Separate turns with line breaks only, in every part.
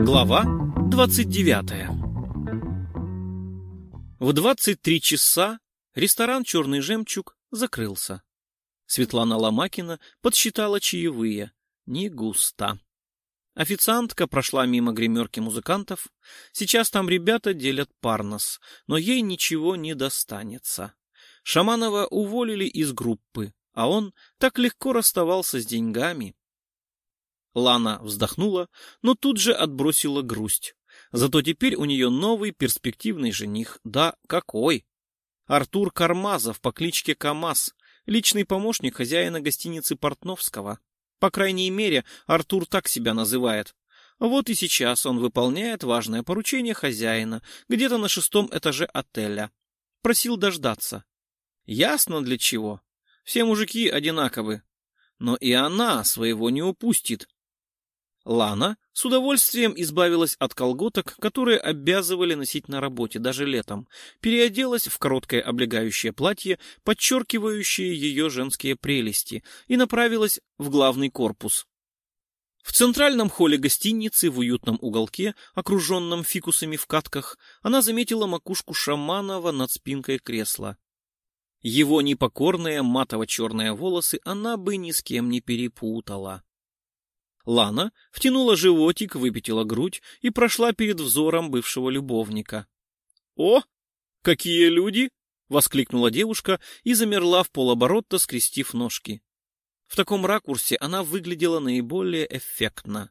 Глава 29 В 23 часа ресторан «Черный жемчуг» закрылся. Светлана Ломакина подсчитала чаевые. Не густо. Официантка прошла мимо гримерки музыкантов. Сейчас там ребята делят парнос, но ей ничего не достанется. Шаманова уволили из группы, а он так легко расставался с деньгами. Лана вздохнула, но тут же отбросила грусть. Зато теперь у нее новый перспективный жених. Да, какой! Артур Кармазов по кличке Камаз, личный помощник хозяина гостиницы Портновского. По крайней мере, Артур так себя называет. Вот и сейчас он выполняет важное поручение хозяина, где-то на шестом этаже отеля. Просил дождаться. Ясно для чего. Все мужики одинаковы. Но и она своего не упустит. Лана с удовольствием избавилась от колготок, которые обязывали носить на работе даже летом, переоделась в короткое облегающее платье, подчеркивающее ее женские прелести, и направилась в главный корпус. В центральном холле гостиницы, в уютном уголке, окруженном фикусами в катках, она заметила макушку Шаманова над спинкой кресла. Его непокорные матово-черные волосы она бы ни с кем не перепутала. Лана втянула животик, выпятила грудь и прошла перед взором бывшего любовника. «О, какие люди!» — воскликнула девушка и замерла в полоборота, скрестив ножки. В таком ракурсе она выглядела наиболее эффектно.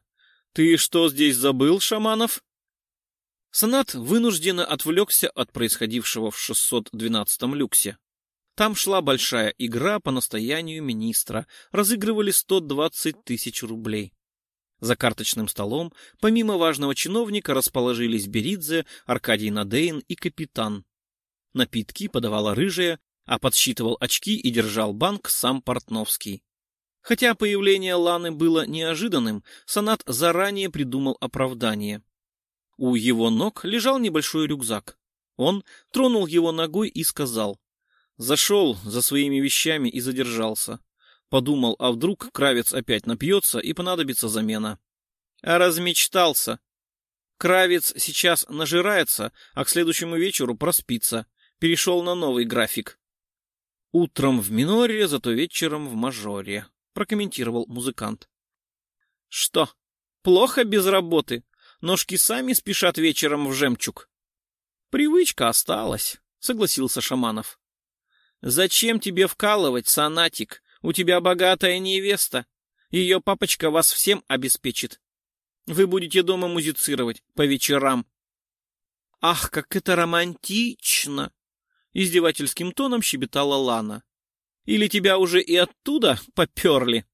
«Ты что здесь забыл, Шаманов?» Санат вынужденно отвлекся от происходившего в 612-м люксе. Там шла большая игра по настоянию министра, разыгрывали 120 тысяч рублей. За карточным столом, помимо важного чиновника, расположились Беридзе, Аркадий Надеин и капитан. Напитки подавала рыжая, а подсчитывал очки и держал банк сам Портновский. Хотя появление Ланы было неожиданным, Санат заранее придумал оправдание. У его ног лежал небольшой рюкзак. Он тронул его ногой и сказал. Зашел за своими вещами и задержался. Подумал, а вдруг Кравец опять напьется и понадобится замена. А размечтался. Кравец сейчас нажирается, а к следующему вечеру проспится. Перешел на новый график. Утром в миноре, зато вечером в мажоре, прокомментировал музыкант. Что, плохо без работы? Ножки сами спешат вечером в жемчуг. Привычка осталась, согласился Шаманов. Зачем тебе вкалывать, санатик? У тебя богатая невеста. Ее папочка вас всем обеспечит. Вы будете дома музицировать по вечерам. Ах, как это романтично! Издевательским тоном щебетала Лана. Или тебя уже и оттуда поперли?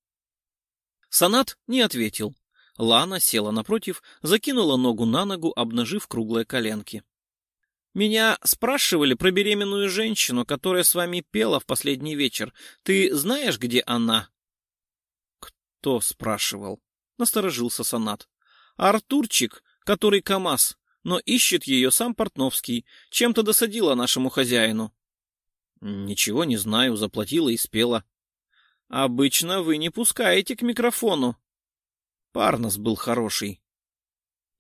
Санат не ответил. Лана села напротив, закинула ногу на ногу, обнажив круглые коленки. Меня спрашивали про беременную женщину, которая с вами пела в последний вечер. Ты знаешь, где она? Кто спрашивал? Насторожился Санат. Артурчик, который КамАЗ, но ищет ее сам Портновский. Чем-то досадила нашему хозяину. Ничего не знаю, заплатила и спела. Обычно вы не пускаете к микрофону. Парнос был хороший.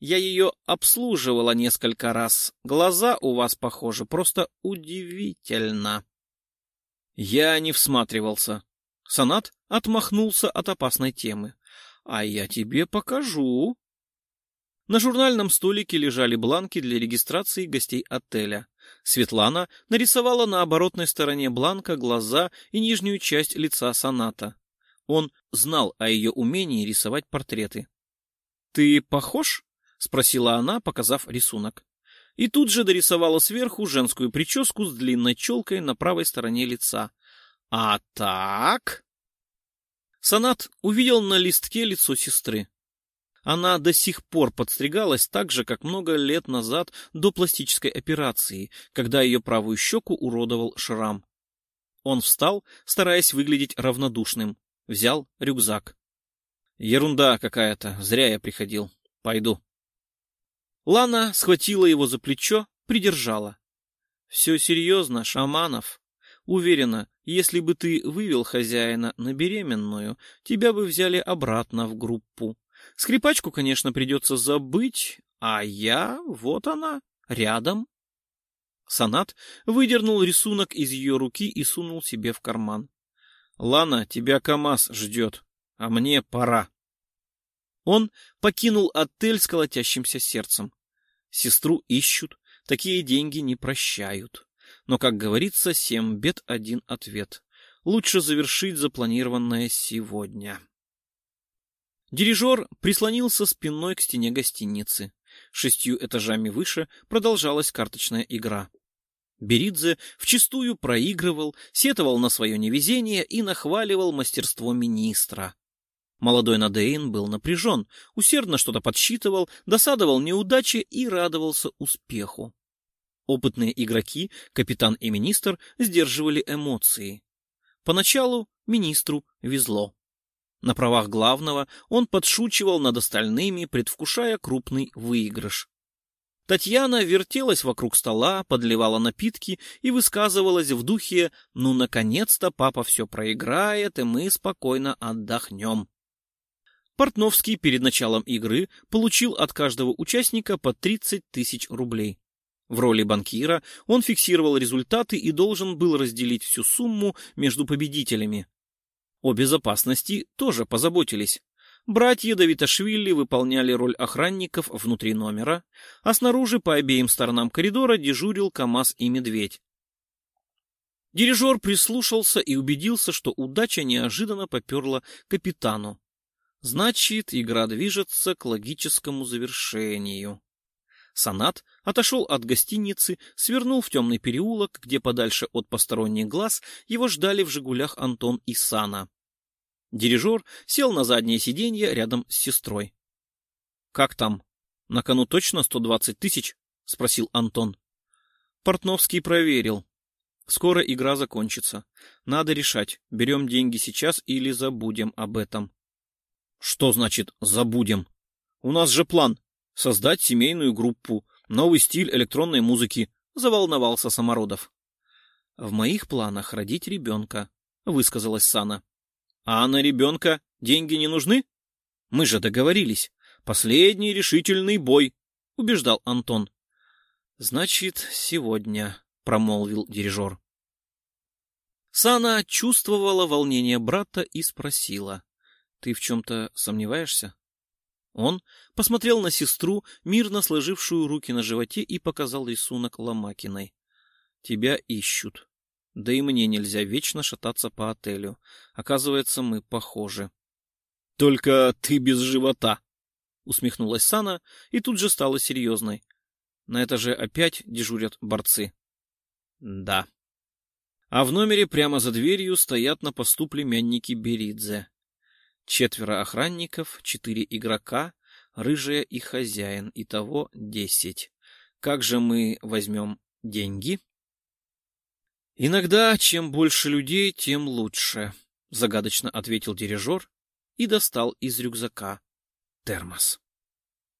Я ее обслуживала несколько раз. Глаза у вас, похоже, просто удивительно. Я не всматривался. Санат отмахнулся от опасной темы. А я тебе покажу. На журнальном столике лежали бланки для регистрации гостей отеля. Светлана нарисовала на оборотной стороне бланка глаза и нижнюю часть лица Саната. Он знал о ее умении рисовать портреты. — Ты похож? — спросила она, показав рисунок. И тут же дорисовала сверху женскую прическу с длинной челкой на правой стороне лица. «А так...» Санат увидел на листке лицо сестры. Она до сих пор подстригалась так же, как много лет назад до пластической операции, когда ее правую щеку уродовал шрам. Он встал, стараясь выглядеть равнодушным. Взял рюкзак. Ерунда какая-то, зря я приходил. Пойду. Лана схватила его за плечо, придержала. — Все серьезно, Шаманов. Уверена, Если бы ты вывел хозяина на беременную, тебя бы взяли обратно в группу. Скрипачку, конечно, придется забыть, а я, вот она, рядом. Санат выдернул рисунок из ее руки и сунул себе в карман. — Лана, тебя КамАЗ ждет, а мне пора. Он покинул отель с колотящимся сердцем. Сестру ищут, такие деньги не прощают. Но, как говорится, семь бед, один ответ. Лучше завершить запланированное сегодня. Дирижер прислонился спиной к стене гостиницы. Шестью этажами выше продолжалась карточная игра. Беридзе вчистую проигрывал, сетовал на свое невезение и нахваливал мастерство министра. Молодой Надеин был напряжен, усердно что-то подсчитывал, досадовал неудаче и радовался успеху. Опытные игроки, капитан и министр, сдерживали эмоции. Поначалу министру везло. На правах главного он подшучивал над остальными, предвкушая крупный выигрыш. Татьяна вертелась вокруг стола, подливала напитки и высказывалась в духе «Ну, наконец-то папа все проиграет, и мы спокойно отдохнем». Портновский перед началом игры получил от каждого участника по 30 тысяч рублей. В роли банкира он фиксировал результаты и должен был разделить всю сумму между победителями. О безопасности тоже позаботились. Братья Давиташвили выполняли роль охранников внутри номера, а снаружи по обеим сторонам коридора дежурил КамАЗ и Медведь. Дирижер прислушался и убедился, что удача неожиданно поперла капитану. Значит, игра движется к логическому завершению. Санат отошел от гостиницы, свернул в темный переулок, где подальше от посторонних глаз его ждали в «Жигулях» Антон и Сана. Дирижер сел на заднее сиденье рядом с сестрой. — Как там? На кону точно сто двадцать тысяч? — спросил Антон. Портновский проверил. Скоро игра закончится. Надо решать, берем деньги сейчас или забудем об этом. — Что значит «забудем»? У нас же план создать семейную группу, новый стиль электронной музыки, заволновался Самородов. В моих планах родить ребенка, высказалась Сана. А на ребенка деньги не нужны? Мы же договорились. Последний решительный бой, убеждал Антон. Значит, сегодня, промолвил дирижер. Сана чувствовала волнение брата и спросила. Ты в чем-то сомневаешься? Он посмотрел на сестру, мирно сложившую руки на животе, и показал рисунок Ломакиной. «Тебя ищут. Да и мне нельзя вечно шататься по отелю. Оказывается, мы похожи». «Только ты без живота!» — усмехнулась Сана и тут же стала серьезной. На этаже опять дежурят борцы. «Да». А в номере прямо за дверью стоят на посту племянники Беридзе. Четверо охранников, четыре игрока, рыжая и хозяин, итого десять. Как же мы возьмем деньги? Иногда, чем больше людей, тем лучше, загадочно ответил дирижер и достал из рюкзака термос.